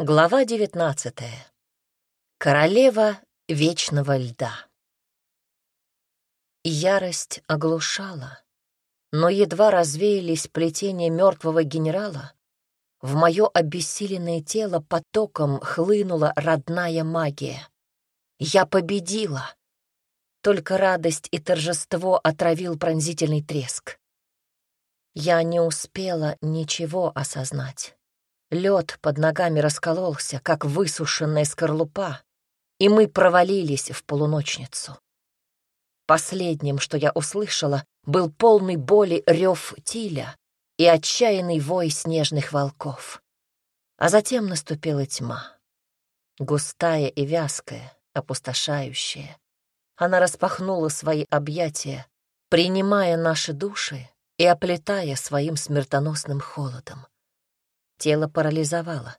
Глава девятнадцатая. Королева вечного льда. Ярость оглушала, но едва развеялись плетения мертвого генерала, в мое обессиленное тело потоком хлынула родная магия. Я победила. Только радость и торжество отравил пронзительный треск. Я не успела ничего осознать. Лед под ногами раскололся, как высушенная скорлупа, и мы провалились в полуночницу. Последним, что я услышала, был полный боли рев Тиля и отчаянный вой снежных волков. А затем наступила тьма. Густая и вязкая, опустошающая. Она распахнула свои объятия, принимая наши души и оплетая своим смертоносным холодом. Тело парализовало.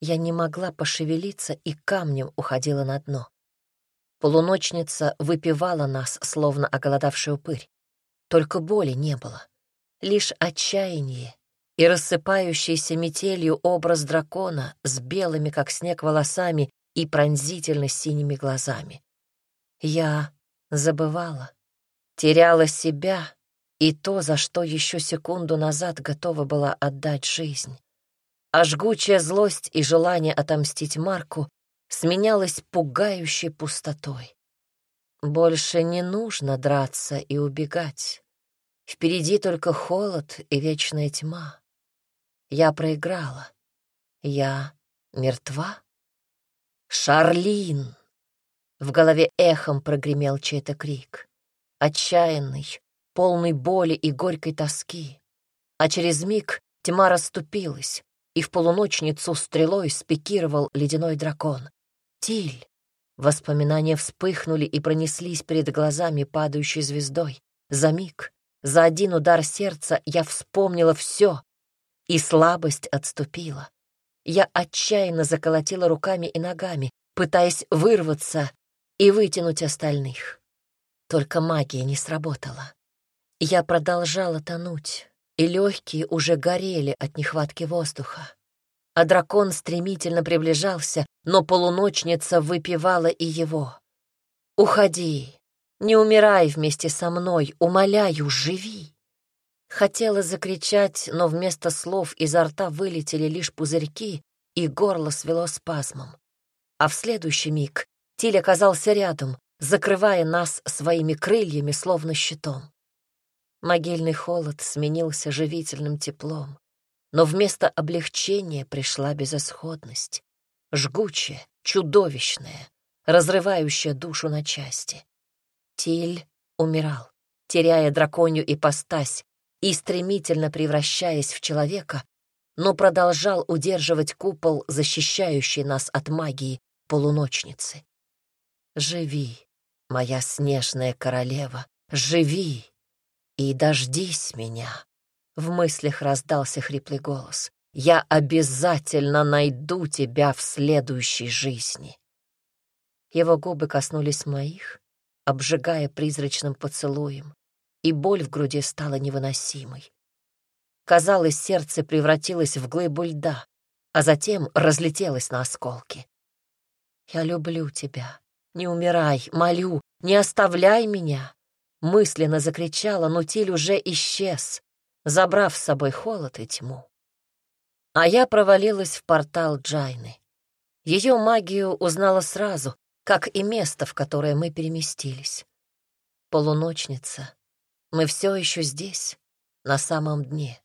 Я не могла пошевелиться и камнем уходила на дно. Полуночница выпивала нас, словно оголодавший упырь. Только боли не было. Лишь отчаяние и рассыпающийся метелью образ дракона с белыми, как снег, волосами и пронзительно синими глазами. Я забывала, теряла себя и то, за что еще секунду назад готова была отдать жизнь а жгучая злость и желание отомстить Марку сменялось пугающей пустотой. Больше не нужно драться и убегать. Впереди только холод и вечная тьма. Я проиграла. Я мертва. «Шарлин!» В голове эхом прогремел чей-то крик. Отчаянный, полный боли и горькой тоски. А через миг тьма расступилась, и в полуночницу стрелой спикировал ледяной дракон. Тиль! Воспоминания вспыхнули и пронеслись перед глазами падающей звездой. За миг, за один удар сердца я вспомнила все, и слабость отступила. Я отчаянно заколотила руками и ногами, пытаясь вырваться и вытянуть остальных. Только магия не сработала. Я продолжала тонуть, и легкие уже горели от нехватки воздуха. А дракон стремительно приближался, но полуночница выпивала и его. «Уходи, не умирай вместе со мной, умоляю, живи!» Хотела закричать, но вместо слов изо рта вылетели лишь пузырьки, и горло свело спазмом. А в следующий миг Тиль оказался рядом, закрывая нас своими крыльями, словно щитом. Могильный холод сменился живительным теплом, но вместо облегчения пришла безысходность, жгучая, чудовищная, разрывающая душу на части. Тиль умирал, теряя драконью ипостась и стремительно превращаясь в человека, но продолжал удерживать купол, защищающий нас от магии полуночницы. «Живи, моя снежная королева, живи!» «И дождись меня!» — в мыслях раздался хриплый голос. «Я обязательно найду тебя в следующей жизни!» Его губы коснулись моих, обжигая призрачным поцелуем, и боль в груди стала невыносимой. Казалось, сердце превратилось в глыбу льда, а затем разлетелось на осколки. «Я люблю тебя. Не умирай, молю, не оставляй меня!» Мысленно закричала, но Тиль уже исчез, забрав с собой холод и тьму. А я провалилась в портал Джайны. Ее магию узнала сразу, как и место, в которое мы переместились. Полуночница. Мы все еще здесь, на самом дне.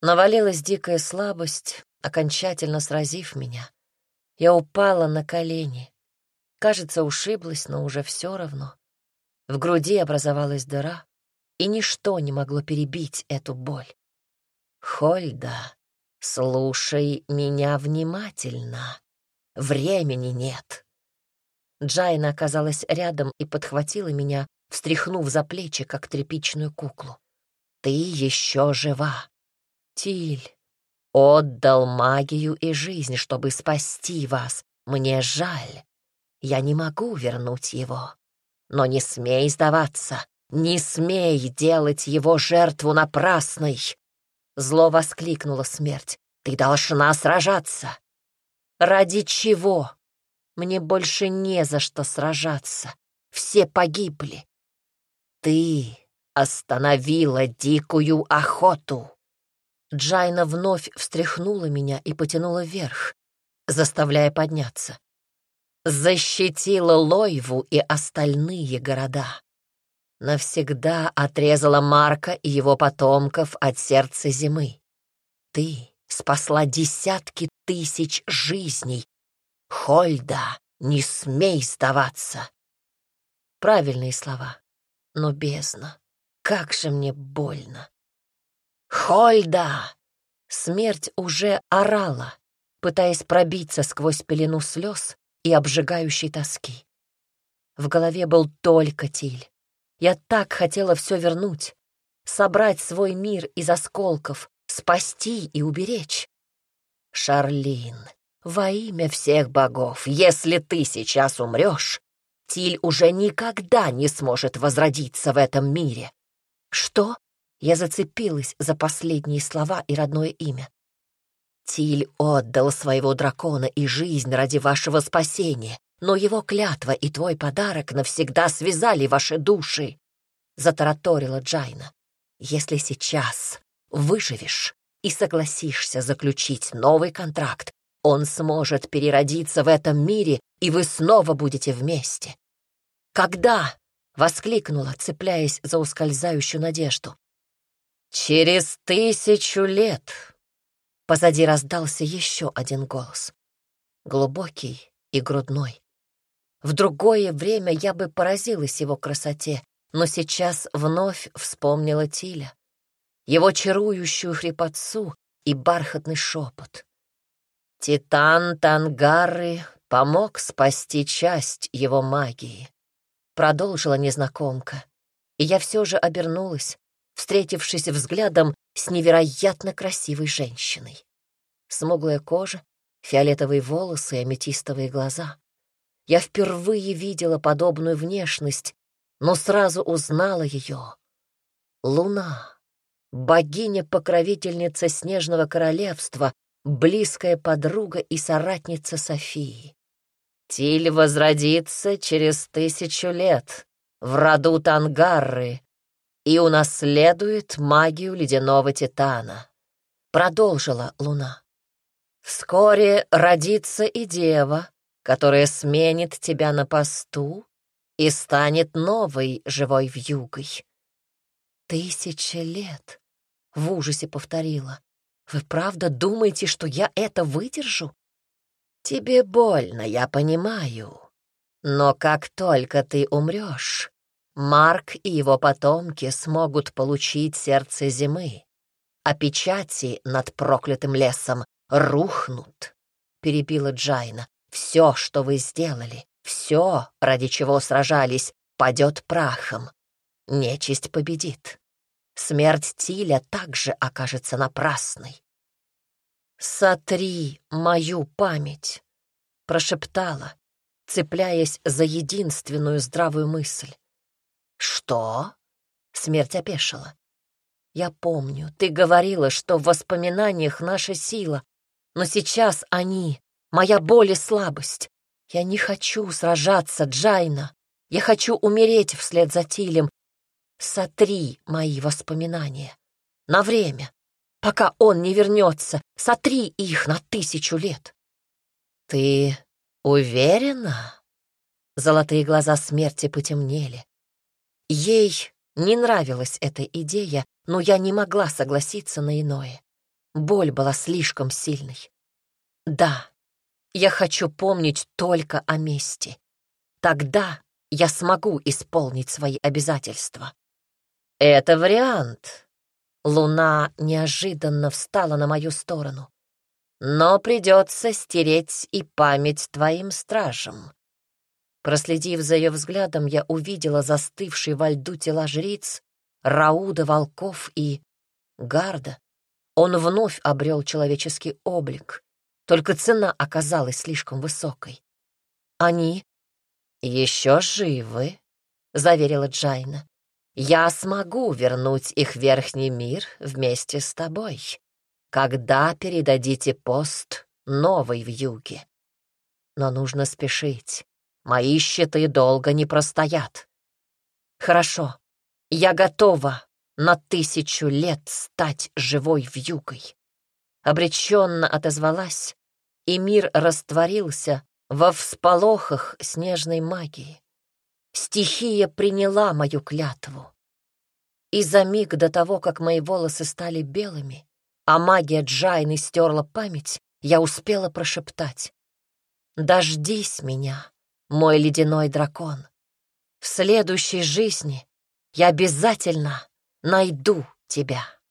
Навалилась дикая слабость, окончательно сразив меня. Я упала на колени. Кажется, ушиблась, но уже все равно. В груди образовалась дыра, и ничто не могло перебить эту боль. «Хольда, слушай меня внимательно. Времени нет». Джайна оказалась рядом и подхватила меня, встряхнув за плечи, как тряпичную куклу. «Ты еще жива. Тиль отдал магию и жизнь, чтобы спасти вас. Мне жаль. Я не могу вернуть его. Но не смей сдаваться, не смей делать его жертву напрасной!» Зло воскликнула смерть. «Ты должна сражаться!» Ради чего? Мне больше не за что сражаться. Все погибли. Ты остановила дикую охоту. Джайна вновь встряхнула меня и потянула вверх, заставляя подняться. Защитила Лойву и остальные города. Навсегда отрезала Марка и его потомков от сердца зимы. Ты спасла десятки тысяч жизней. Хольда, не смей сдаваться. Правильные слова, но бездна. Как же мне больно. Хольда! Смерть уже орала, пытаясь пробиться сквозь пелену слез и обжигающей тоски. В голове был только Тиль. Я так хотела все вернуть, собрать свой мир из осколков, спасти и уберечь. Шарлин, во имя всех богов, если ты сейчас умрешь, Тиль уже никогда не сможет возродиться в этом мире. Что? Я зацепилась за последние слова и родное имя. Тиль отдал своего дракона и жизнь ради вашего спасения, но его клятва и твой подарок навсегда связали ваши души, — затараторила Джайна. Если сейчас выживешь и согласишься заключить новый контракт, он сможет переродиться в этом мире, и вы снова будете вместе. «Когда?» — воскликнула, цепляясь за ускользающую надежду. «Через тысячу лет!» Позади раздался еще один голос. Глубокий и грудной. В другое время я бы поразилась его красоте, но сейчас вновь вспомнила Тиля, его чарующую хрипотцу и бархатный шепот. Титан Тангары помог спасти часть его магии. Продолжила незнакомка, и я все же обернулась, встретившись взглядом с невероятно красивой женщиной. Смуглая кожа, фиолетовые волосы и аметистовые глаза. Я впервые видела подобную внешность, но сразу узнала ее. Луна, богиня-покровительница Снежного Королевства, близкая подруга и соратница Софии. Тиль возродится через тысячу лет в роду Тангарры и унаследует магию ледяного титана. Продолжила луна. Вскоре родится и дева, которая сменит тебя на посту и станет новой живой вьюгой. Тысяча лет, — в ужасе повторила. Вы правда думаете, что я это выдержу? Тебе больно, я понимаю. Но как только ты умрешь, Марк и его потомки смогут получить сердце зимы, а печати над проклятым лесом рухнут, — перебила Джайна. Все, что вы сделали, все, ради чего сражались, падет прахом. Нечисть победит. Смерть Тиля также окажется напрасной. «Сотри мою память», — прошептала, цепляясь за единственную здравую мысль. «Что?» — смерть опешила. «Я помню, ты говорила, что в воспоминаниях наша сила, но сейчас они — моя боль и слабость. Я не хочу сражаться, Джайна. Я хочу умереть вслед за Тилем. Сотри мои воспоминания. На время. Пока он не вернется, сотри их на тысячу лет. Ты уверена? Золотые глаза смерти потемнели. Ей не нравилась эта идея, но я не могла согласиться на иное. Боль была слишком сильной. Да, я хочу помнить только о мести. Тогда я смогу исполнить свои обязательства. Это вариант. Луна неожиданно встала на мою сторону. Но придется стереть и память твоим стражам. Проследив за ее взглядом, я увидела застывший во льду тела жриц, Рауда, волков и Гарда. Он вновь обрел человеческий облик, только цена оказалась слишком высокой. «Они еще живы», — заверила Джайна. «Я смогу вернуть их Верхний мир вместе с тобой, когда передадите пост новой в юге». но нужно спешить. Мои щиты долго не простоят. Хорошо, я готова на тысячу лет стать живой вьюгой. Обреченно отозвалась, и мир растворился во всполохах снежной магии. Стихия приняла мою клятву. И за миг до того, как мои волосы стали белыми, а магия Джайны стерла память, я успела прошептать. «Дождись меня, мой ледяной дракон. В следующей жизни я обязательно найду тебя».